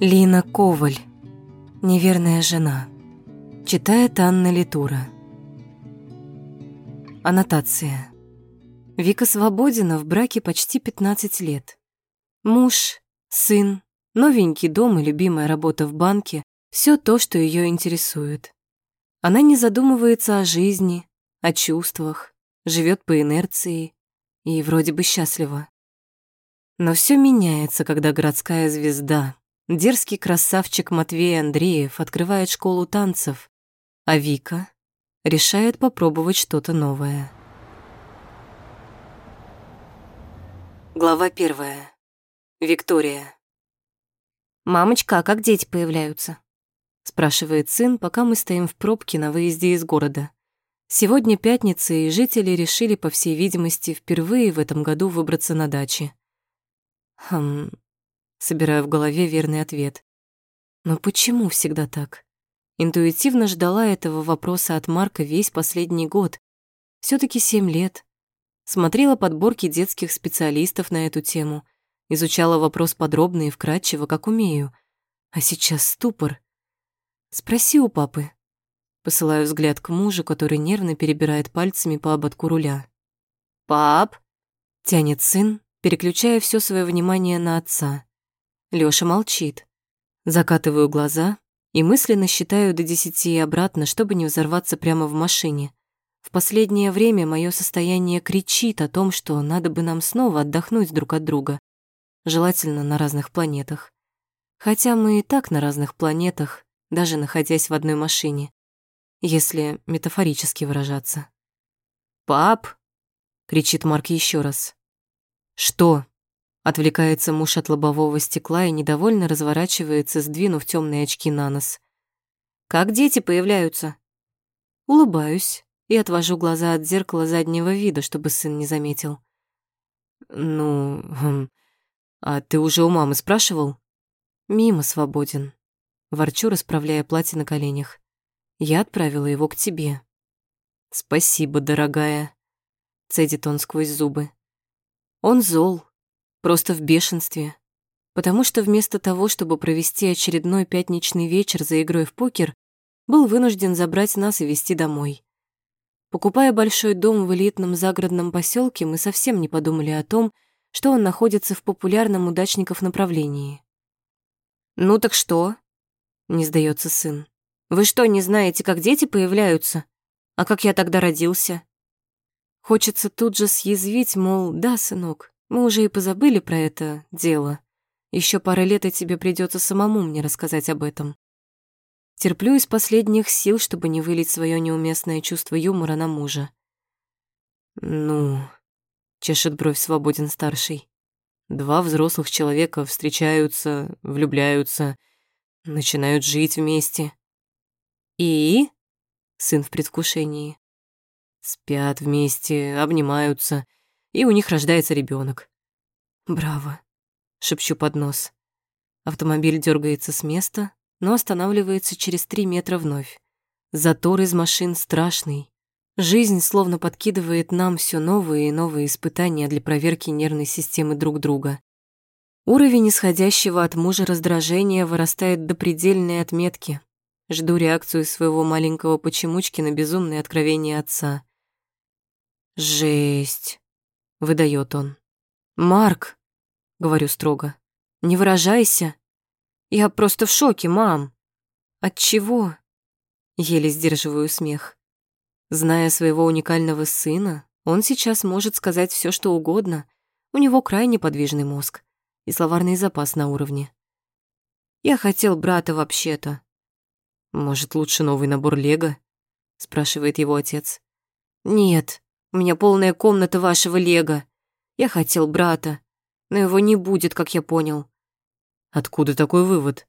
Лина Коваль. Неверная жена. Читает Анна Литура. Аннотация. Вика Свободина в браке почти 15 лет. Муж, сын, новенький дом и любимая работа в банке – все то, что ее интересует. Она не задумывается о жизни, о чувствах, живет по инерции и вроде бы счастлива. Но все меняется, когда городская звезда, Дерзкий красавчик Матвей Андреев открывает школу танцев, а Вика решает попробовать что-то новое. Глава первая. Виктория. «Мамочка, а как дети появляются?» спрашивает сын, пока мы стоим в пробке на выезде из города. Сегодня пятница, и жители решили, по всей видимости, впервые в этом году выбраться на даче. Хм, собираю в голове верный ответ. Но почему всегда так? Интуитивно ждала этого вопроса от Марка весь последний год. все таки семь лет. Смотрела подборки детских специалистов на эту тему, изучала вопрос подробно и вкратчиво, как умею. А сейчас ступор. Спроси у папы. Посылаю взгляд к мужу, который нервно перебирает пальцами по ободку руля. «Пап?» — тянет сын, переключая все свое внимание на отца. Лёша молчит. Закатываю глаза и мысленно считаю до десяти и обратно, чтобы не взорваться прямо в машине. В последнее время мое состояние кричит о том, что надо бы нам снова отдохнуть друг от друга, желательно на разных планетах. Хотя мы и так на разных планетах, даже находясь в одной машине, если метафорически выражаться. «Пап!» — кричит Марк еще раз. «Что?» Отвлекается муж от лобового стекла и недовольно разворачивается, сдвинув темные очки на нос. «Как дети появляются?» Улыбаюсь и отвожу глаза от зеркала заднего вида, чтобы сын не заметил. «Ну, хм, а ты уже у мамы спрашивал?» «Мимо свободен». Ворчу, расправляя платье на коленях. «Я отправила его к тебе». «Спасибо, дорогая», — цедит он сквозь зубы. Он зол, просто в бешенстве, потому что вместо того, чтобы провести очередной пятничный вечер за игрой в покер, был вынужден забрать нас и везти домой. Покупая большой дом в элитном загородном поселке, мы совсем не подумали о том, что он находится в популярном удачников направлении. «Ну так что?» — не сдается сын. «Вы что, не знаете, как дети появляются? А как я тогда родился?» Хочется тут же съязвить, мол, да, сынок, мы уже и позабыли про это дело. Еще пара лет, и тебе придется самому мне рассказать об этом. Терплю из последних сил, чтобы не вылить свое неуместное чувство юмора на мужа. «Ну...» — чешет бровь свободен старший. «Два взрослых человека встречаются, влюбляются, начинают жить вместе». «И?» — сын в предвкушении. Спят вместе, обнимаются — и у них рождается ребенок. «Браво!» — шепчу под нос. Автомобиль дергается с места, но останавливается через три метра вновь. Затор из машин страшный. Жизнь словно подкидывает нам все новые и новые испытания для проверки нервной системы друг друга. Уровень исходящего от мужа раздражения вырастает до предельной отметки. Жду реакцию своего маленького почемучки на безумные откровения отца. Жесть. — выдает он. «Марк», — говорю строго, — «не выражайся. Я просто в шоке, мам». «От чего?» Еле сдерживаю смех. Зная своего уникального сына, он сейчас может сказать все, что угодно. У него крайне подвижный мозг и словарный запас на уровне. «Я хотел брата вообще-то». «Может, лучше новый набор Лего?» — спрашивает его отец. «Нет, у меня полная комната вашего лего. Я хотел брата, но его не будет, как я понял». «Откуда такой вывод?»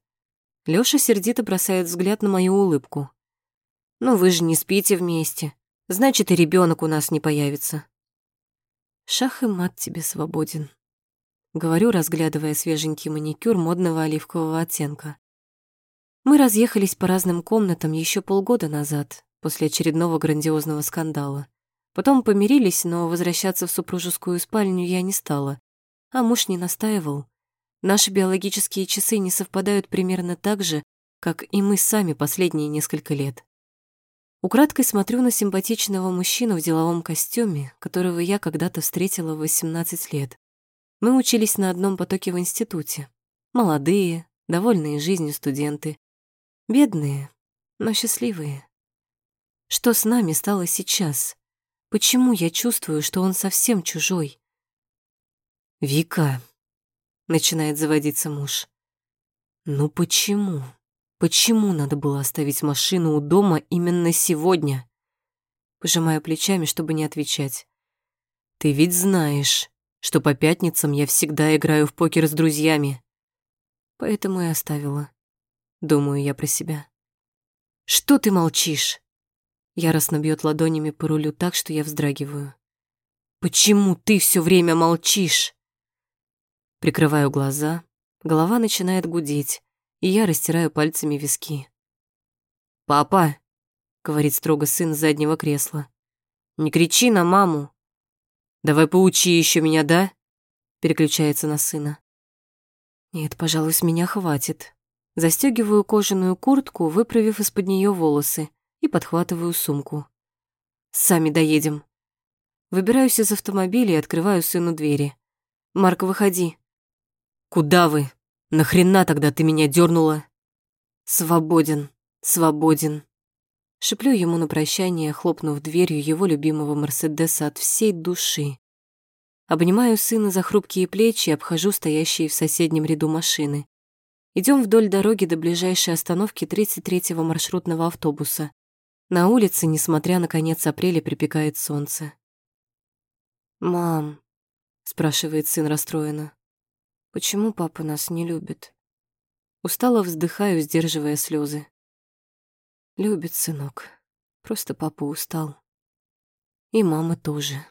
Лёша сердито бросает взгляд на мою улыбку. «Ну вы же не спите вместе. Значит, и ребенок у нас не появится». «Шах и мат тебе свободен», — говорю, разглядывая свеженький маникюр модного оливкового оттенка. Мы разъехались по разным комнатам еще полгода назад, после очередного грандиозного скандала. Потом помирились, но возвращаться в супружескую спальню я не стала. А муж не настаивал. Наши биологические часы не совпадают примерно так же, как и мы сами последние несколько лет. Украдкой смотрю на симпатичного мужчину в деловом костюме, которого я когда-то встретила в 18 лет. Мы учились на одном потоке в институте. Молодые, довольные жизнью студенты. Бедные, но счастливые. Что с нами стало сейчас? Почему я чувствую, что он совсем чужой? «Вика», — начинает заводиться муж, — «ну почему? Почему надо было оставить машину у дома именно сегодня?» Пожимаю плечами, чтобы не отвечать. «Ты ведь знаешь, что по пятницам я всегда играю в покер с друзьями. Поэтому и оставила. Думаю я про себя. Что ты молчишь? Яростно бьет ладонями по рулю так, что я вздрагиваю. Почему ты все время молчишь? Прикрываю глаза, голова начинает гудеть, и я растираю пальцами виски. «Папа», — говорит строго сын с заднего кресла, — «не кричи на маму. Давай поучи еще меня, да?» Переключается на сына. Нет, пожалуй, с меня хватит. Застегиваю кожаную куртку, выправив из-под нее волосы, и подхватываю сумку. Сами доедем. Выбираюсь из автомобиля и открываю сыну двери. «Марк, выходи». «Куда вы? Нахрена тогда ты меня дернула? «Свободен, свободен». Шиплю ему на прощание, хлопнув дверью его любимого Мерседеса от всей души. Обнимаю сына за хрупкие плечи и обхожу стоящие в соседнем ряду машины. Идем вдоль дороги до ближайшей остановки 33-го маршрутного автобуса. На улице, несмотря на конец апреля, припекает солнце. «Мам», — спрашивает сын расстроенно, — «почему папа нас не любит?» Устало вздыхаю, сдерживая слезы. Любит сынок. Просто папа устал. И мама тоже.